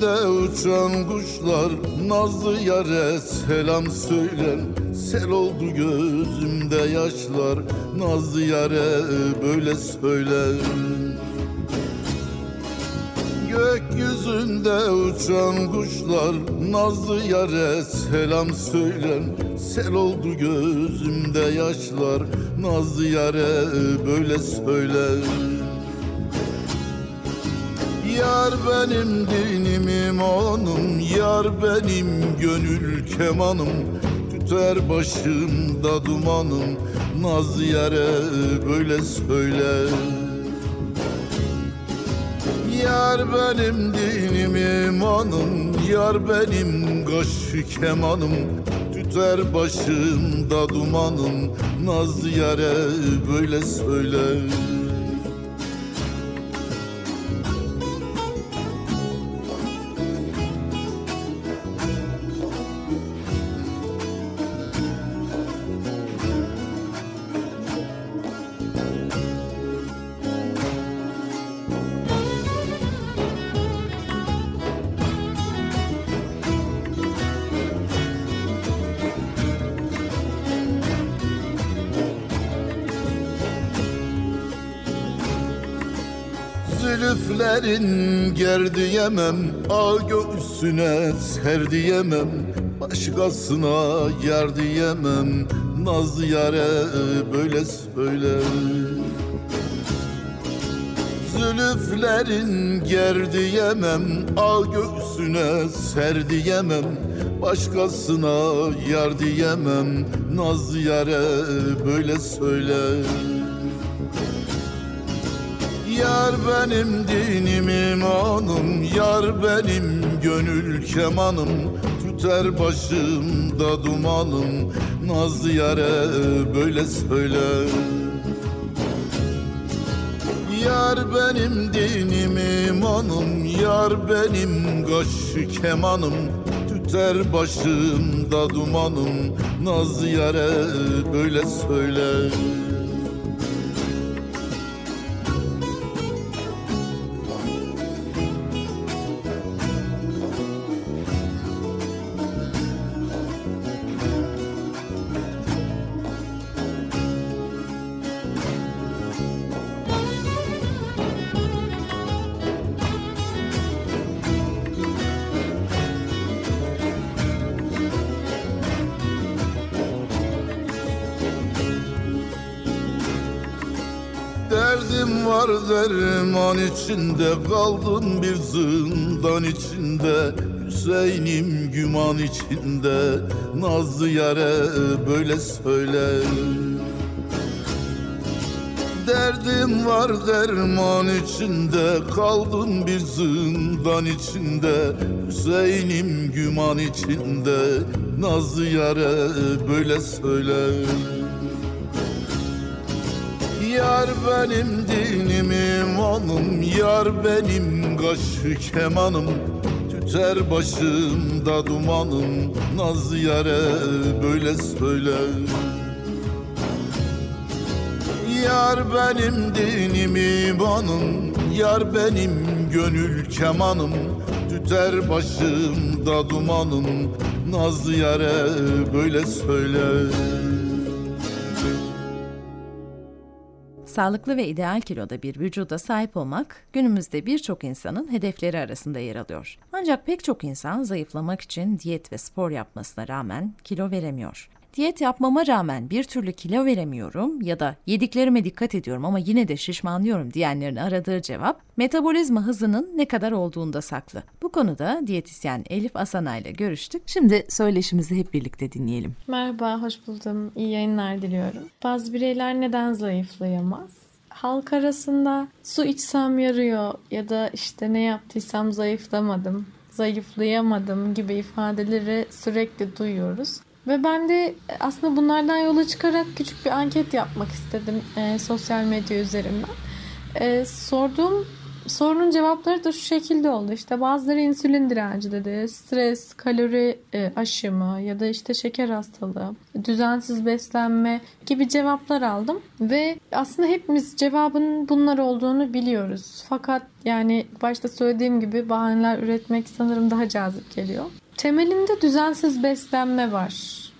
Gökyüzünde uçan kuşlar Nazlı yare selam söyler. Sel oldu gözümde yaşlar Nazlı yare böyle söyler. Gökyüzünde uçan kuşlar Nazlı yare selam söyler. Sel oldu gözümde yaşlar Nazlı yare böyle söyler Yar benim dinim imanım Yar benim gönül kemanım. Tüter başımda dumanım Naz yare böyle söyler Yar benim dinim imanım Yar benim kaş kemanım. Tüter başımda dumanım Naz yare böyle söyler Zülüflerin gerdi yemem A göğsüne ser diyemem Başkasına yar diyemem Naz yare böyle söyler Zülüflerin gerdi yemem A göğsüne ser diyemem Başkasına yar diyemem Naz yare böyle söyler Yar benim dinim imanım Yar benim gönül kemanım. Tüter başımda dumanım Nazlı yare böyle söyler Yar benim dinim imanım Yar benim kaş kemanım. Tüter başımda dumanım Nazlı yare böyle söyler Var derman içinde Kaldım bir zindan içinde. Hüseyin'im güman içinde Nazlı yare böyle söyler Derdim var derman içinde Kaldım bir zindan içinde. Hüseyin'im güman içinde Nazlı yare böyle söyler Yar benim dinim imanım Yar benim kaş kemanım. Tüter başımda dumanım Naz yare böyle söyler Yar benim dinim imanım Yar benim gönül kemanım. Tüter başımda dumanım Naz yare böyle söyler Sağlıklı ve ideal kiloda bir vücuda sahip olmak günümüzde birçok insanın hedefleri arasında yer alıyor. Ancak pek çok insan zayıflamak için diyet ve spor yapmasına rağmen kilo veremiyor. Diyet yapmama rağmen bir türlü kilo veremiyorum ya da yediklerime dikkat ediyorum ama yine de şişmanlıyorum diyenlerin aradığı cevap metabolizma hızının ne kadar olduğunda saklı. Bu konuda diyetisyen Elif Asana ile görüştük. Şimdi söyleşimizi hep birlikte dinleyelim. Merhaba, hoş buldum. İyi yayınlar diliyorum. Bazı bireyler neden zayıflayamaz? Halk arasında su içsem yarıyor ya da işte ne yaptıysam zayıflamadım, zayıflayamadım gibi ifadeleri sürekli duyuyoruz. Ve ben de aslında bunlardan yola çıkarak küçük bir anket yapmak istedim e, sosyal medya üzerinden. E, sorduğum sorunun cevapları da şu şekilde oldu. İşte bazıları insülin direnci dedi, stres, kalori e, aşımı ya da işte şeker hastalığı, düzensiz beslenme gibi cevaplar aldım. Ve aslında hepimiz cevabın bunlar olduğunu biliyoruz. Fakat yani başta söylediğim gibi bahaneler üretmek sanırım daha cazip geliyor. Temelinde düzensiz beslenme var.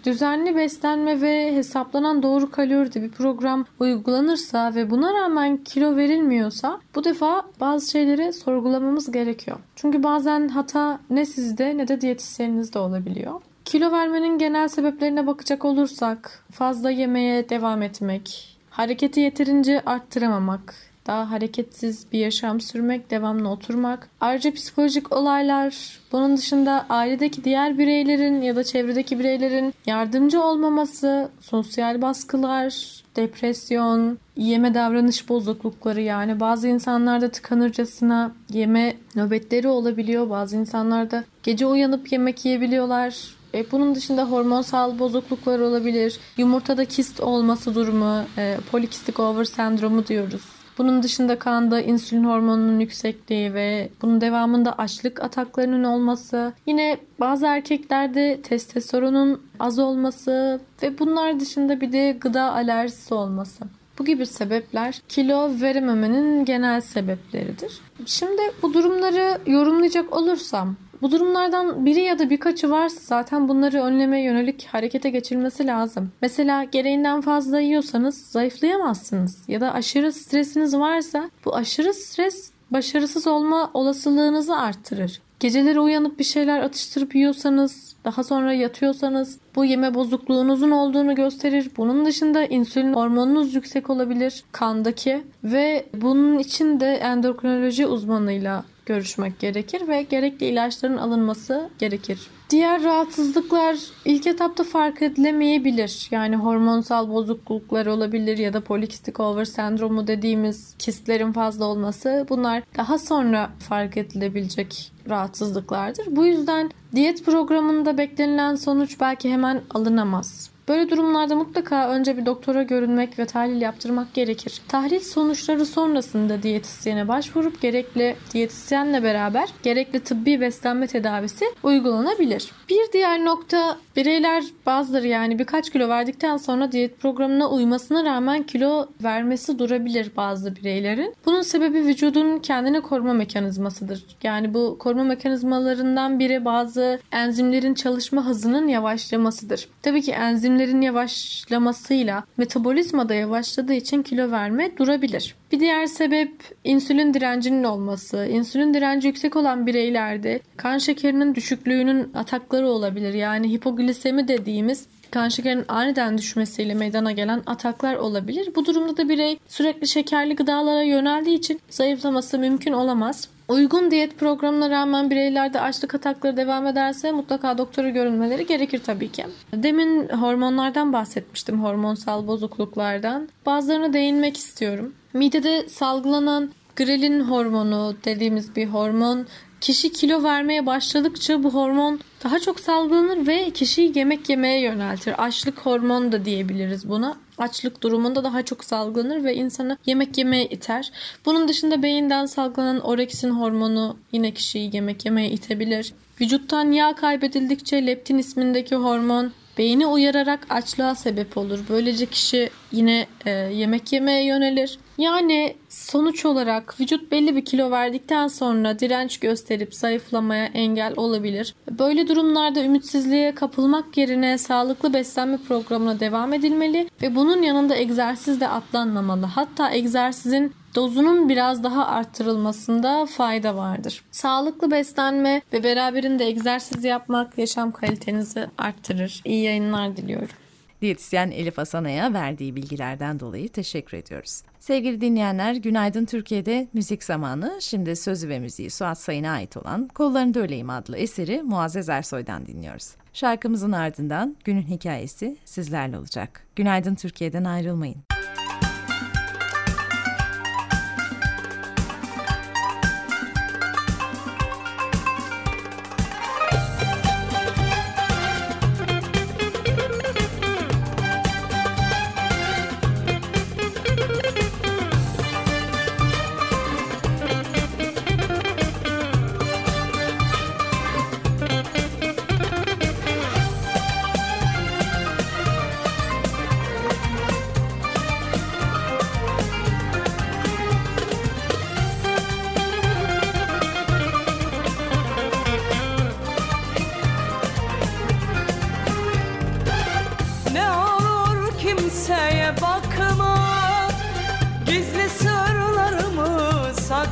Düzenli beslenme ve hesaplanan doğru kaloride bir program uygulanırsa ve buna rağmen kilo verilmiyorsa bu defa bazı şeyleri sorgulamamız gerekiyor. Çünkü bazen hata ne sizde ne de diyetisyeninizde olabiliyor. Kilo vermenin genel sebeplerine bakacak olursak fazla yemeye devam etmek, hareketi yeterince arttıramamak, daha hareketsiz bir yaşam sürmek, devamlı oturmak. Ayrıca psikolojik olaylar, bunun dışında ailedeki diğer bireylerin ya da çevredeki bireylerin yardımcı olmaması, sosyal baskılar, depresyon, yeme davranış bozuklukları yani bazı insanlarda tıkanırcasına yeme nöbetleri olabiliyor. Bazı insanlarda gece uyanıp yemek yiyebiliyorlar. E, bunun dışında hormonsal bozukluklar olabilir. Yumurtada kist olması durumu, e, polikistik over sendromu diyoruz. Bunun dışında kanda insülin hormonunun yüksekliği ve bunun devamında açlık ataklarının olması, yine bazı erkeklerde testosteronun az olması ve bunlar dışında bir de gıda alerjisi olması. Bu gibi sebepler kilo verememenin genel sebepleridir. Şimdi bu durumları yorumlayacak olursam bu durumlardan biri ya da birkaçı varsa zaten bunları önlemeye yönelik harekete geçirilmesi lazım. Mesela gereğinden fazla yiyorsanız zayıflayamazsınız ya da aşırı stresiniz varsa bu aşırı stres başarısız olma olasılığınızı arttırır. Geceleri uyanıp bir şeyler atıştırıp yiyorsanız, daha sonra yatıyorsanız bu yeme bozukluğunuzun olduğunu gösterir. Bunun dışında insülin hormonunuz yüksek olabilir kandaki ve bunun için de endokrinoloji uzmanıyla görüşmek gerekir ve gerekli ilaçların alınması gerekir. Diğer rahatsızlıklar ilk etapta fark edilemeyebilir. Yani hormonsal bozukluklar olabilir ya da polikistik over sendromu dediğimiz kistlerin fazla olması bunlar daha sonra fark edilebilecek rahatsızlıklardır. Bu yüzden diyet programında beklenilen sonuç belki hemen alınamaz. Böyle durumlarda mutlaka önce bir doktora görünmek ve tahlil yaptırmak gerekir. Tahlil sonuçları sonrasında diyetisyene başvurup gerekli diyetisyenle beraber gerekli tıbbi beslenme tedavisi uygulanabilir. Bir diğer nokta bireyler bazıları yani birkaç kilo verdikten sonra diyet programına uymasına rağmen kilo vermesi durabilir bazı bireylerin. Bunun sebebi vücudun kendini koruma mekanizmasıdır. Yani bu koruma mekanizmalarından biri bazı enzimlerin çalışma hızının yavaşlamasıdır. Tabii ki enzim enzimlerin yavaşlamasıyla metabolizma da yavaşladığı için kilo verme durabilir. Bir diğer sebep insülin direncinin olması. İnsülin direnci yüksek olan bireylerde kan şekerinin düşüklüğünün atakları olabilir. Yani hipoglisemi dediğimiz kan şekerinin aniden düşmesiyle meydana gelen ataklar olabilir. Bu durumda da birey sürekli şekerli gıdalara yöneldiği için zayıflaması mümkün olamaz. Uygun diyet programına rağmen bireylerde açlık atakları devam ederse mutlaka doktora görünmeleri gerekir tabii ki. Demin hormonlardan bahsetmiştim, hormonsal bozukluklardan. Bazılarına değinmek istiyorum. Midede salgılanan grelin hormonu dediğimiz bir hormon Kişi kilo vermeye başladıkça bu hormon daha çok salgılanır ve kişiyi yemek yemeye yöneltir. Açlık hormonu da diyebiliriz buna. Açlık durumunda daha çok salgılanır ve insanı yemek yemeye iter. Bunun dışında beyinden salgılanan oreksin hormonu yine kişiyi yemek yemeye itebilir. Vücuttan yağ kaybedildikçe leptin ismindeki hormon beyni uyararak açlığa sebep olur. Böylece kişi yine e, yemek yemeye yönelir. Yani sonuç olarak vücut belli bir kilo verdikten sonra direnç gösterip zayıflamaya engel olabilir. Böyle durumlarda ümitsizliğe kapılmak yerine sağlıklı beslenme programına devam edilmeli ve bunun yanında egzersiz de atlanmamalı. Hatta egzersizin dozunun biraz daha arttırılmasında fayda vardır. Sağlıklı beslenme ve beraberinde egzersiz yapmak yaşam kalitenizi arttırır. İyi yayınlar diliyorum. Diyetisyen Elif Asana'ya verdiği bilgilerden dolayı teşekkür ediyoruz. Sevgili dinleyenler, Günaydın Türkiye'de müzik zamanı. Şimdi sözü ve müziği Suat Sayın'a ait olan Kollarında Öyleyim adlı eseri Muazzez Ersoy'dan dinliyoruz. Şarkımızın ardından günün hikayesi sizlerle olacak. Günaydın Türkiye'den ayrılmayın.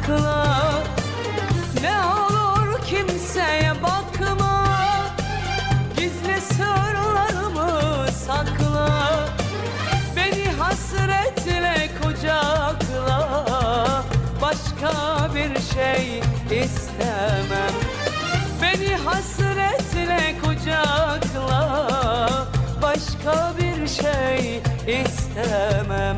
Sakla Ne olur kimseye bakma. Gizli sırlarımı sakla. Beni hasretle kucakla. Başka bir şey istemem. Beni hasretle kucakla. Başka bir şey istemem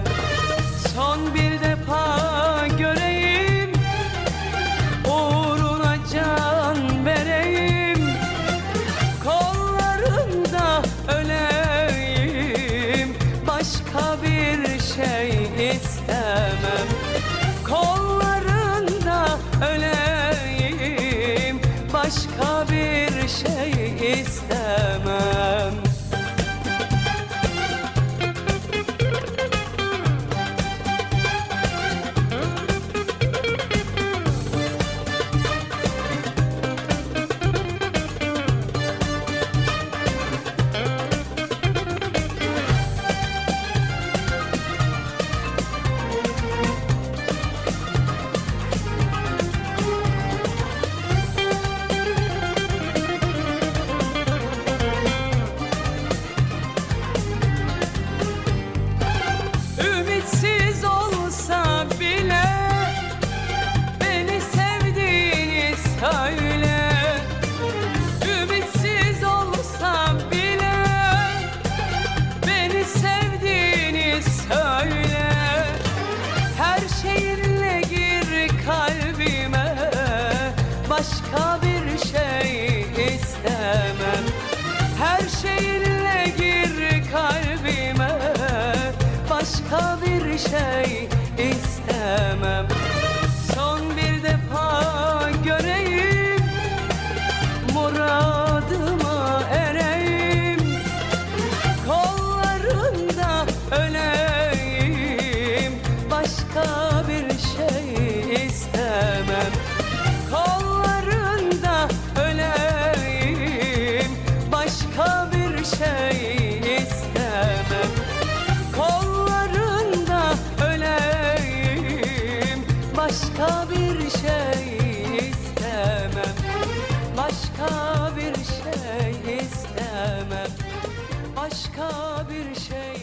enamorado. Başka bir şey şey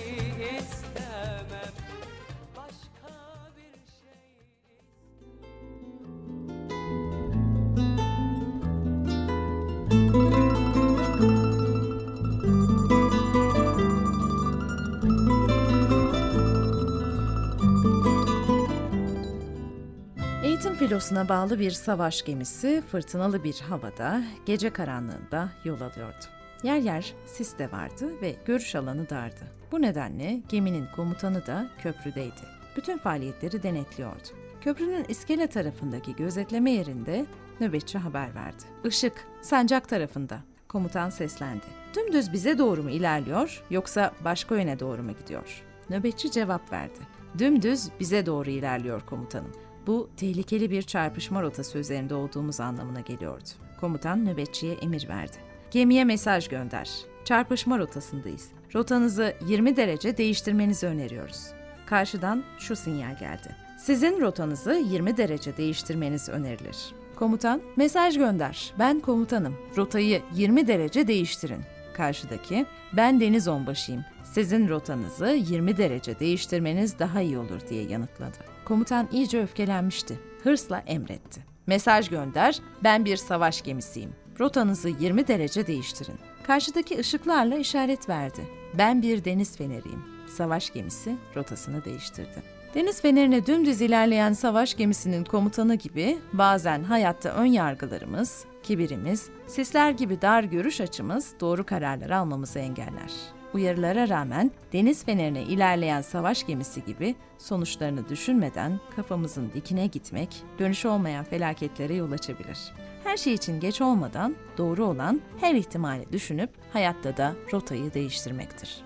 Eğitim filosuna bağlı bir savaş gemisi fırtınalı bir havada gece karanlığında yol alıyordu. Yer yer sis de vardı ve görüş alanı dardı. Bu nedenle geminin komutanı da köprüdeydi. Bütün faaliyetleri denetliyordu. Köprünün iskele tarafındaki gözetleme yerinde nöbetçi haber verdi. Işık, sancak tarafında. Komutan seslendi. Dümdüz bize doğru mu ilerliyor yoksa başka yöne doğru mu gidiyor? Nöbetçi cevap verdi. Dümdüz bize doğru ilerliyor komutanım. Bu tehlikeli bir çarpışma rotası üzerinde olduğumuz anlamına geliyordu. Komutan nöbetçiye emir verdi. Gemiye mesaj gönder. Çarpışma rotasındayız. Rotanızı 20 derece değiştirmenizi öneriyoruz. Karşıdan şu sinyal geldi. Sizin rotanızı 20 derece değiştirmeniz önerilir. Komutan, mesaj gönder. Ben komutanım. Rotayı 20 derece değiştirin. Karşıdaki, ben deniz onbaşıyım. Sizin rotanızı 20 derece değiştirmeniz daha iyi olur diye yanıtladı. Komutan iyice öfkelenmişti. Hırsla emretti. Mesaj gönder, ben bir savaş gemisiyim. Rotanızı 20 derece değiştirin. Karşıdaki ışıklarla işaret verdi. Ben bir deniz feneriyim. Savaş gemisi rotasını değiştirdi. Deniz fenerine dümdüz ilerleyen savaş gemisinin komutanı gibi bazen hayatta ön yargılarımız, kibirimiz, sisler gibi dar görüş açımız doğru kararlar almamızı engeller. Uyarılara rağmen deniz fenerine ilerleyen savaş gemisi gibi sonuçlarını düşünmeden kafamızın dikine gitmek, dönüş olmayan felaketlere yol açabilir. Her şey için geç olmadan doğru olan her ihtimali düşünüp hayatta da rotayı değiştirmektir.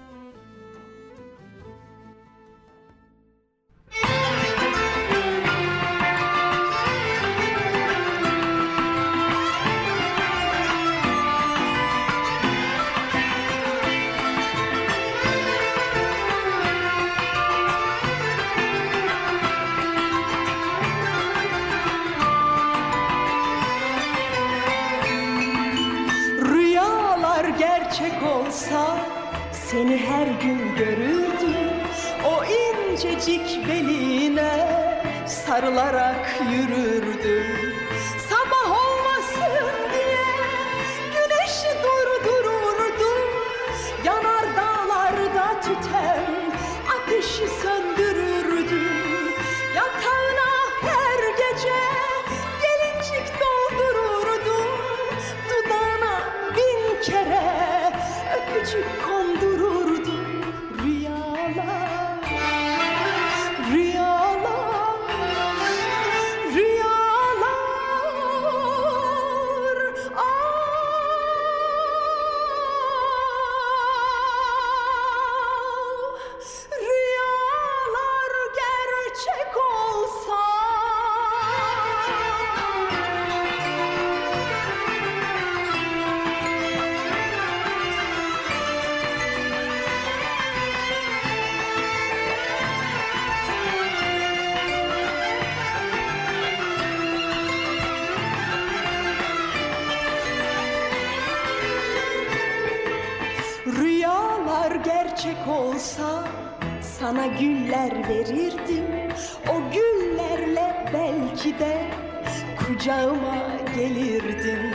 Gerçek olsa seni her gün görürdüm. O incecik beline sarılarak yürürdüm güller verirdim. O güllerle belki de kucağıma gelirdim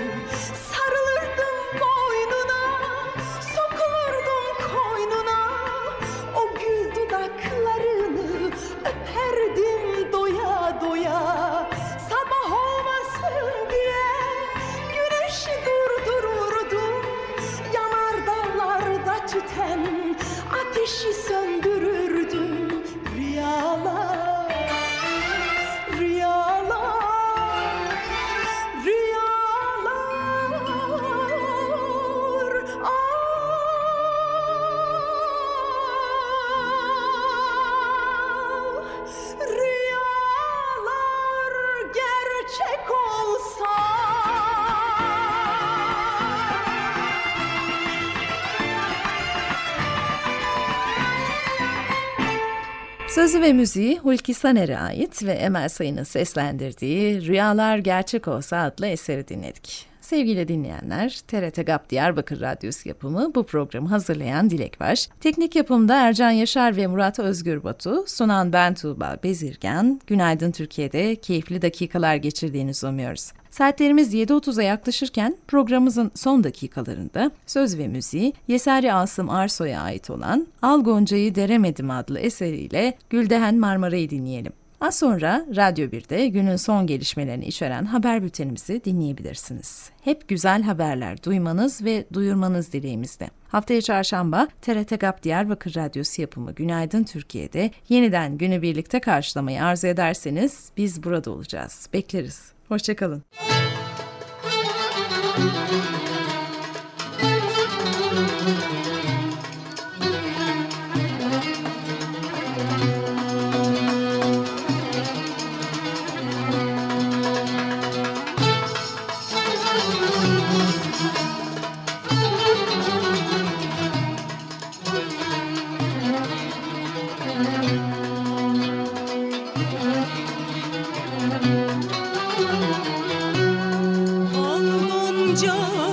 Sözü ve müziği Hulki Saner'e ait ve Emel Sayın'ın seslendirdiği Rüyalar Gerçek Olsa adlı eseri dinledik. Sevgili dinleyenler, TRT GAP Diyarbakır Radyosu yapımı bu programı hazırlayan Dilek Baş, teknik yapımda Ercan Yaşar ve Murat Özgür Batu, sunan ben Tuğba Bezirgen, Günaydın Türkiye'de keyifli dakikalar geçirdiğinizi umuyoruz. Saatlerimiz 7.30'a yaklaşırken programımızın son dakikalarında söz ve müziği Yesari Asım Arsoy'a ait olan Al Gonca'yı Deremedim adlı eseriyle Güldehen Marmara'yı dinleyelim. Az sonra Radyo 1'de günün son gelişmelerini içeren haber bültenimizi dinleyebilirsiniz. Hep güzel haberler duymanız ve duyurmanız dileğimizde. Haftaya çarşamba TRT GAP Diyarbakır Radyosu yapımı Günaydın Türkiye'de yeniden günü birlikte karşılamayı arzu ederseniz biz burada olacağız. Bekleriz. Hoşçakalın. Goncayı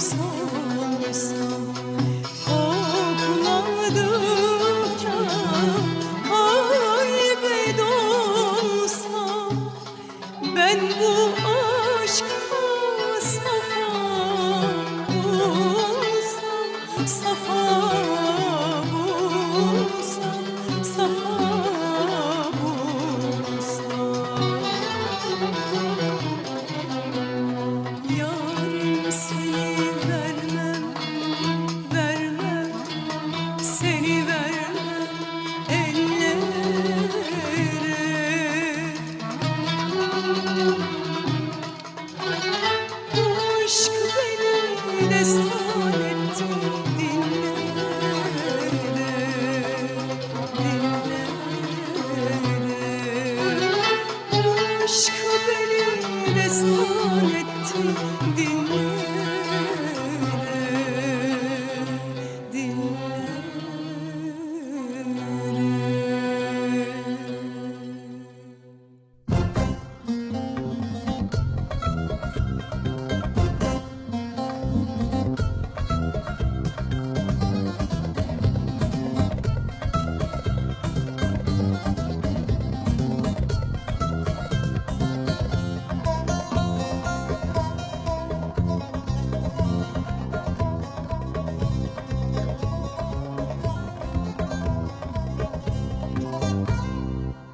Son, Son. Beni